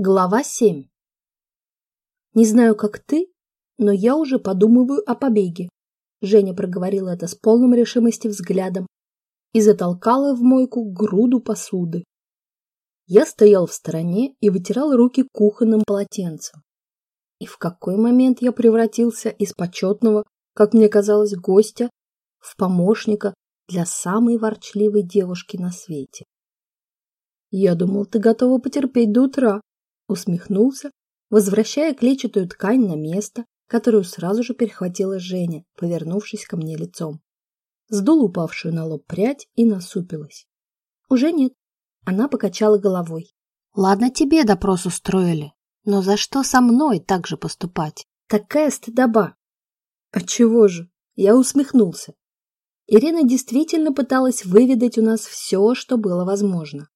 Глава 7. Не знаю, как ты, но я уже подумываю о побеге. Женя проговорила это с полным решимости взглядом и затолкала в мойку груду посуды. Я стоял в стороне и вытирал руки кухонным полотенцем. И в какой момент я превратился из почетного, как мне казалось, гостя в помощника для самой ворчливой девушки на свете. Я думал, ты готова потерпеть до утра, усмехнулся, возвращая клетчатую ткань на место, которую сразу же перехватила Женя, повернувшись ко мне лицом. Сдул упавшую на лоб прядь и насупилась. Уже нет. Она покачала головой. Ладно, тебе допрос устроили, но за что со мной так же поступать? Такая стыдоба. А чего же? Я усмехнулся. Ирина действительно пыталась выведать у нас все, что было возможно.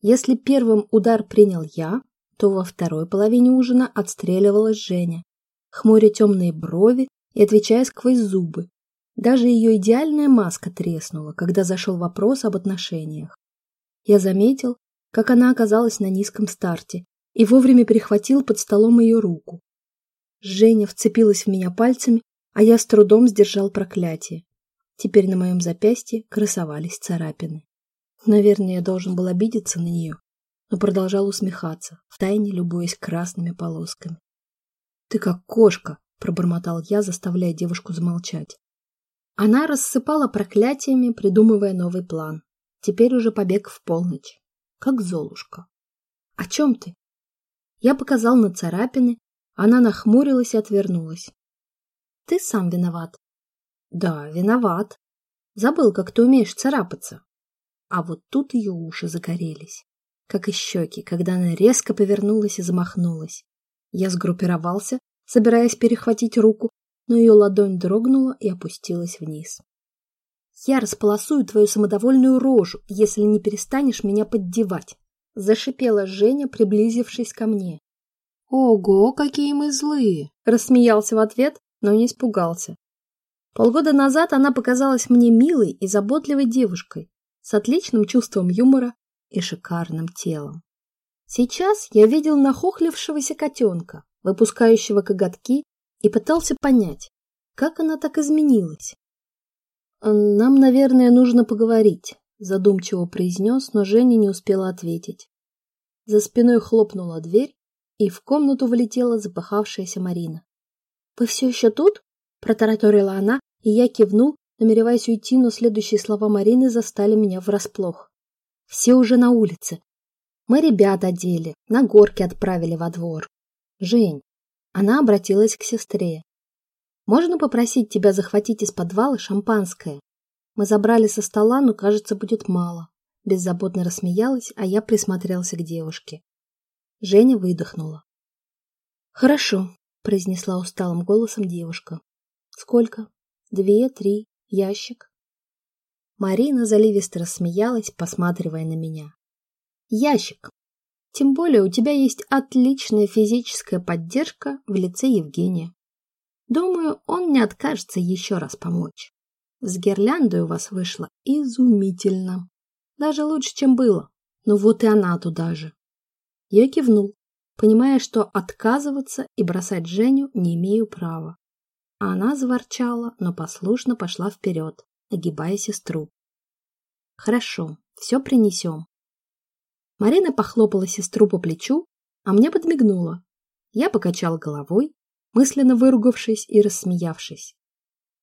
Если первым удар принял я, то во второй половине ужина отстреливалась Женя, хмуря темные брови и отвечая сквозь зубы. Даже ее идеальная маска треснула, когда зашел вопрос об отношениях. Я заметил, как она оказалась на низком старте и вовремя перехватил под столом ее руку. Женя вцепилась в меня пальцами, а я с трудом сдержал проклятие. Теперь на моем запястье красовались царапины. Наверное, я должен был обидеться на нее, но продолжал усмехаться, втайне любуясь красными полосками. «Ты как кошка!» — пробормотал я, заставляя девушку замолчать. Она рассыпала проклятиями, придумывая новый план. Теперь уже побег в полночь. Как Золушка. «О чем ты?» Я показал на царапины, она нахмурилась и отвернулась. «Ты сам виноват». «Да, виноват. Забыл, как ты умеешь царапаться». А вот тут ее уши загорелись как и щеки, когда она резко повернулась и замахнулась. Я сгруппировался, собираясь перехватить руку, но ее ладонь дрогнула и опустилась вниз. «Я располосую твою самодовольную рожу, если не перестанешь меня поддевать!» — зашипела Женя, приблизившись ко мне. «Ого, какие мы злые!» — рассмеялся в ответ, но не испугался. Полгода назад она показалась мне милой и заботливой девушкой, с отличным чувством юмора и шикарным телом. Сейчас я видел нахохлившегося котенка, выпускающего коготки, и пытался понять, как она так изменилась. «Нам, наверное, нужно поговорить», — задумчиво произнес, но Женя не успела ответить. За спиной хлопнула дверь, и в комнату влетела запахавшаяся Марина. «Вы все еще тут?» — протараторила она, и я кивнул, намереваясь уйти, но следующие слова Марины застали меня врасплох. Все уже на улице. Мы ребят одели, на горке отправили во двор. Жень, она обратилась к сестре. Можно попросить тебя захватить из подвала шампанское? Мы забрали со стола, но, кажется, будет мало. Беззаботно рассмеялась, а я присмотрелся к девушке. Женя выдохнула. Хорошо, произнесла усталым голосом девушка. Сколько? Две, три, ящик? Марина заливисто рассмеялась, посматривая на меня. Ящик. Тем более у тебя есть отличная физическая поддержка в лице Евгения. Думаю, он не откажется еще раз помочь. С гирляндой у вас вышло изумительно. Даже лучше, чем было. Ну вот и она туда же. Я кивнул, понимая, что отказываться и бросать Женю не имею права. Она заворчала, но послушно пошла вперед, огибая сестру. Хорошо, все принесем. Марина похлопала сестру по плечу, а мне подмигнула. Я покачал головой, мысленно выругавшись и рассмеявшись.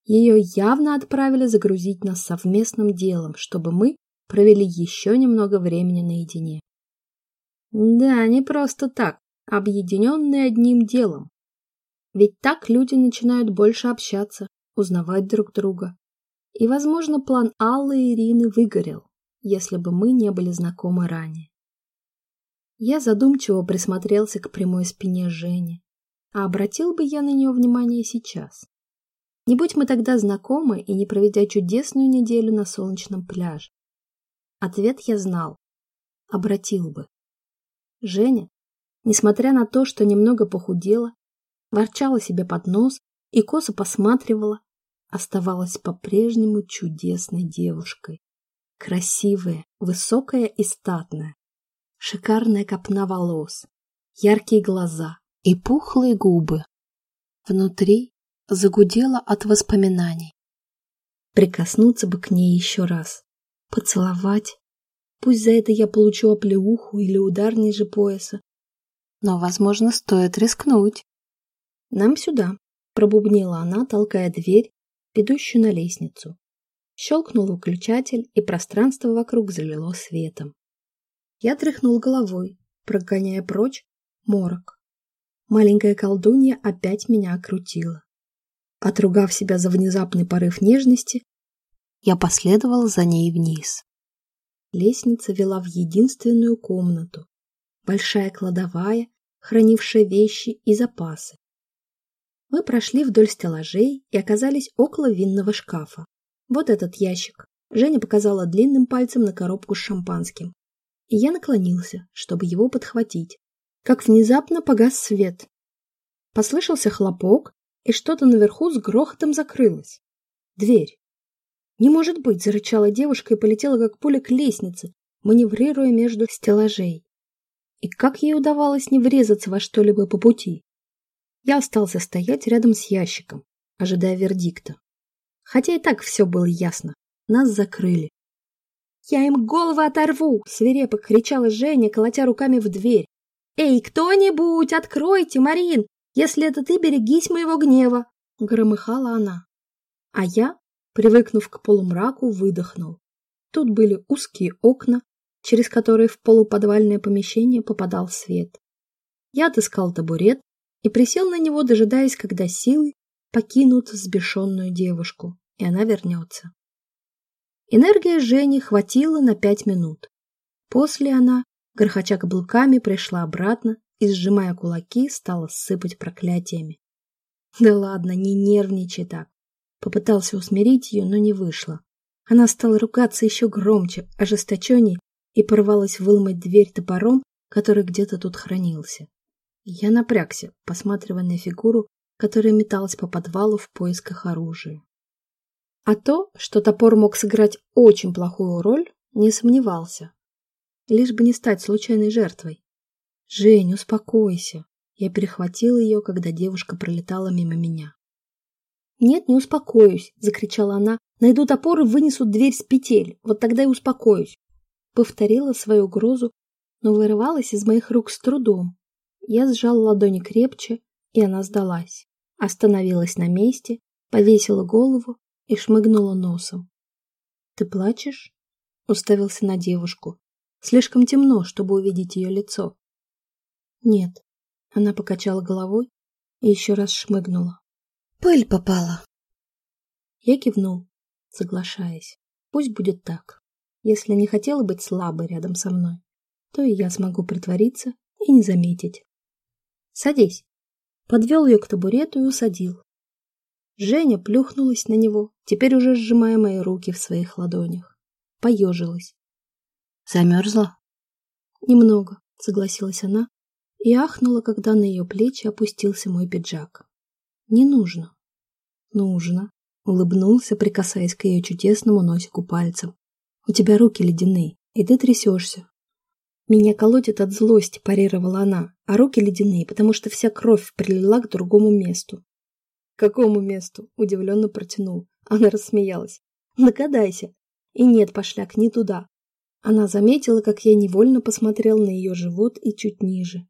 Ее явно отправили загрузить нас совместным делом, чтобы мы провели еще немного времени наедине. Да, не просто так, объединенные одним делом. Ведь так люди начинают больше общаться, узнавать друг друга. И, возможно, план Аллы и Ирины выгорел, если бы мы не были знакомы ранее. Я задумчиво присмотрелся к прямой спине Жени, а обратил бы я на нее внимание сейчас. Не будь мы тогда знакомы и не проведя чудесную неделю на солнечном пляже. Ответ я знал. Обратил бы. Женя, несмотря на то, что немного похудела, ворчала себе под нос и косо посматривала, оставалась по-прежнему чудесной девушкой. Красивая, высокая и статная. Шикарная копна волос, яркие глаза и пухлые губы. Внутри загудело от воспоминаний. Прикоснуться бы к ней еще раз, поцеловать. Пусть за это я получу оплеуху или удар ниже пояса. Но, возможно, стоит рискнуть. Нам сюда, пробубнила она, толкая дверь, ведущую на лестницу. Щелкнул выключатель, и пространство вокруг залило светом. Я тряхнул головой, прогоняя прочь морок. Маленькая колдунья опять меня окрутила. Отругав себя за внезапный порыв нежности, я последовал за ней вниз. Лестница вела в единственную комнату. Большая кладовая, хранившая вещи и запасы. Мы прошли вдоль стеллажей и оказались около винного шкафа. Вот этот ящик. Женя показала длинным пальцем на коробку с шампанским. И я наклонился, чтобы его подхватить. Как внезапно погас свет. Послышался хлопок, и что-то наверху с грохотом закрылось. Дверь. «Не может быть!» – зарычала девушка и полетела как пуля к лестнице, маневрируя между стеллажей. И как ей удавалось не врезаться во что-либо по пути? Я остался стоять рядом с ящиком, ожидая вердикта. Хотя и так все было ясно. Нас закрыли. «Я им головы оторву!» – свирепо кричала Женя, колотя руками в дверь. «Эй, кто-нибудь, откройте, Марин! Если это ты, берегись моего гнева!» – громыхала она. А я, привыкнув к полумраку, выдохнул. Тут были узкие окна, через которые в полуподвальное помещение попадал свет. Я отыскал табурет и присел на него, дожидаясь, когда силы покинут взбешенную девушку, и она вернется. Энергия Жени хватило на пять минут. После она, грохоча каблуками, пришла обратно и, сжимая кулаки, стала сыпать проклятиями. Да ладно, не нервничай так. Попытался усмирить ее, но не вышло. Она стала ругаться еще громче, ожесточенней, и порвалась выломать дверь топором, который где-то тут хранился. Я напрягся, посматривая на фигуру, которая металась по подвалу в поисках оружия. А то, что топор мог сыграть очень плохую роль, не сомневался. Лишь бы не стать случайной жертвой. «Жень, успокойся!» Я перехватил ее, когда девушка пролетала мимо меня. «Нет, не успокоюсь!» — закричала она. «Найду топор и вынесу дверь с петель. Вот тогда и успокоюсь!» Повторила свою угрозу, но вырывалась из моих рук с трудом. Я сжал ладони крепче, и она сдалась. Остановилась на месте, повесила голову и шмыгнула носом. «Ты плачешь?» Уставился на девушку. Слишком темно, чтобы увидеть ее лицо. «Нет». Она покачала головой и еще раз шмыгнула. «Пыль попала». Я кивнул, соглашаясь. Пусть будет так. Если не хотела быть слабой рядом со мной, то и я смогу притвориться и не заметить. «Садись». Подвел ее к табурету и усадил. Женя плюхнулась на него, теперь уже сжимая мои руки в своих ладонях. Поежилась. «Замерзла?» «Немного», — согласилась она и ахнула, когда на ее плечи опустился мой пиджак. «Не нужно». «Нужно», — улыбнулся, прикасаясь к ее чудесному носику пальцем. «У тебя руки ледяные, и ты трясешься. «Меня колотит от злости», – парировала она, а руки ледяные, потому что вся кровь прилила к другому месту. «К какому месту?» – удивленно протянул. Она рассмеялась. «Нагадайся». И нет, пошляк, не туда. Она заметила, как я невольно посмотрел на ее живот и чуть ниже.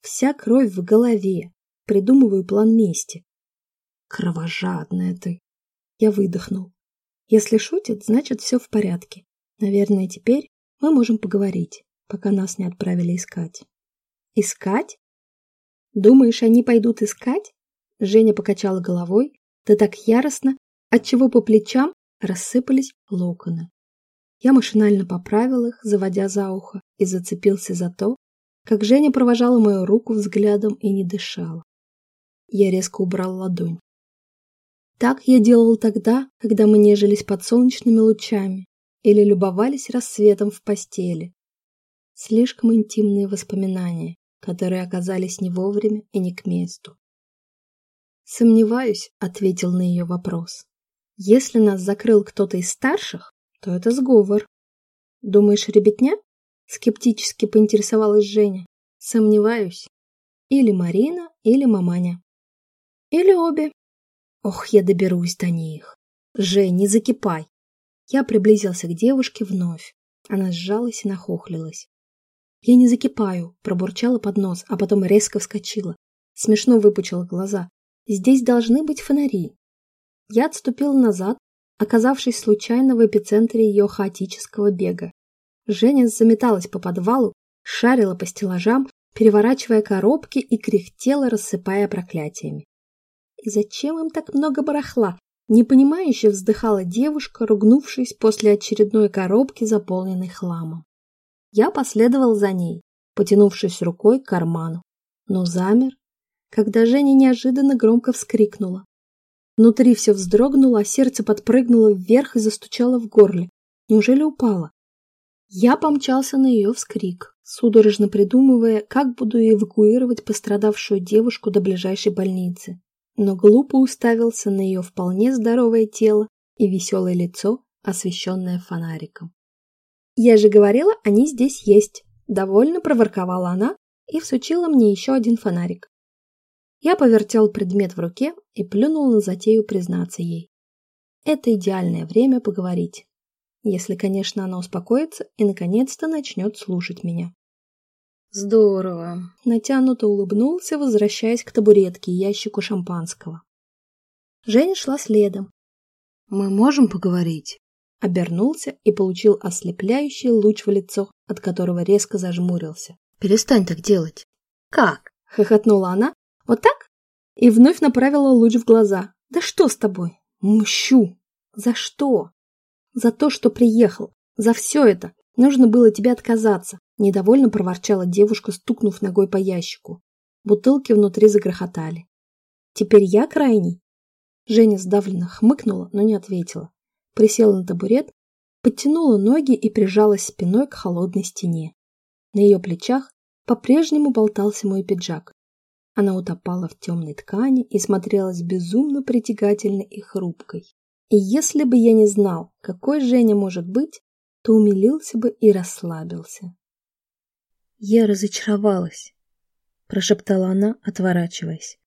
Вся кровь в голове. Придумываю план мести. Кровожадная ты. Я выдохнул. Если шутит, значит все в порядке. Наверное, теперь мы можем поговорить пока нас не отправили искать. Искать? Думаешь, они пойдут искать? Женя покачала головой, да так яростно, отчего по плечам рассыпались локоны. Я машинально поправил их, заводя за ухо, и зацепился за то, как Женя провожала мою руку взглядом и не дышала. Я резко убрал ладонь. Так я делал тогда, когда мы нежились под солнечными лучами или любовались рассветом в постели, Слишком интимные воспоминания, которые оказались не вовремя и не к месту. «Сомневаюсь», — ответил на ее вопрос. «Если нас закрыл кто-то из старших, то это сговор». «Думаешь, ребятня?» — скептически поинтересовалась Женя. «Сомневаюсь. Или Марина, или маманя. Или обе. Ох, я доберусь до них. Жень, не закипай. Я приблизился к девушке вновь. Она сжалась и нахохлилась. Я не закипаю, пробурчала под нос, а потом резко вскочила. Смешно выпучила глаза. Здесь должны быть фонари. Я отступил назад, оказавшись случайно в эпицентре ее хаотического бега. Женя заметалась по подвалу, шарила по стеллажам, переворачивая коробки и кряхтела, рассыпая проклятиями. И зачем им так много барахла? Непонимающе вздыхала девушка, ругнувшись после очередной коробки, заполненной хламом. Я последовал за ней, потянувшись рукой к карману, но замер, когда Женя неожиданно громко вскрикнула. Внутри все вздрогнуло, а сердце подпрыгнуло вверх и застучало в горле. Неужели упало? Я помчался на ее вскрик, судорожно придумывая, как буду эвакуировать пострадавшую девушку до ближайшей больницы. Но глупо уставился на ее вполне здоровое тело и веселое лицо, освещенное фонариком. «Я же говорила, они здесь есть!» Довольно проворковала она и всучила мне еще один фонарик. Я повертел предмет в руке и плюнул на затею признаться ей. Это идеальное время поговорить. Если, конечно, она успокоится и наконец-то начнет слушать меня. Здорово. Натянуто улыбнулся, возвращаясь к табуретке и ящику шампанского. Женя шла следом. Мы можем поговорить? Обернулся и получил ослепляющий луч в лицо, от которого резко зажмурился. Перестань так делать. Как? Хохотнула она, вот так? И вновь направила луч в глаза. Да что с тобой? Мщу. За что? За то, что приехал. За все это. Нужно было тебе отказаться. Недовольно проворчала девушка, стукнув ногой по ящику. Бутылки внутри загрохотали. Теперь я крайний? Женя сдавленно хмыкнула, но не ответила. Присела на табурет, подтянула ноги и прижалась спиной к холодной стене. На ее плечах по-прежнему болтался мой пиджак. Она утопала в темной ткани и смотрелась безумно притягательной и хрупкой. И если бы я не знал, какой Женя может быть, то умилился бы и расслабился. «Я разочаровалась», — прошептала она, отворачиваясь.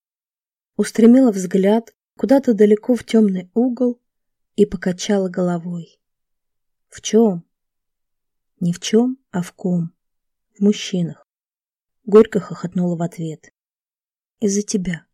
Устремила взгляд куда-то далеко в темный угол и покачала головой. «В чем?» «Не в чем, а в ком. В мужчинах». Горько хохотнула в ответ из-за тебя.